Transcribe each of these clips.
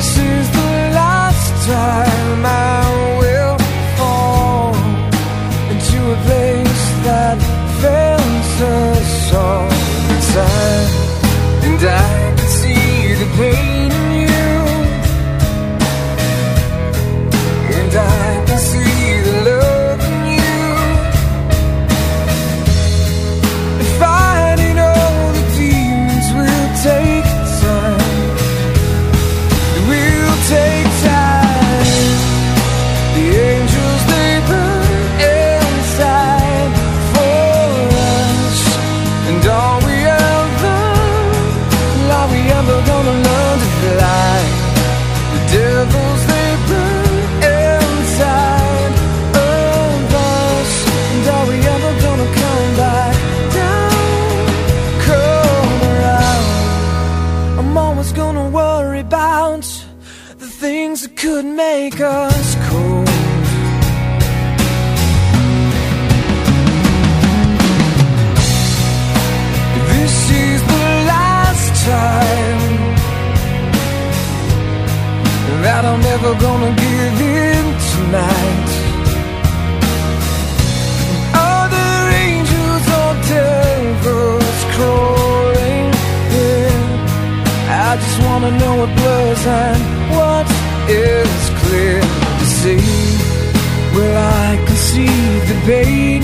see worry about the things that could make us cold. This is the last time that I'm ever gonna give in tonight. know what blurs and what is clear to see. Well, I can see the baby.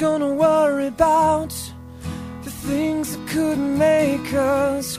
gonna worry about the things that couldn't make us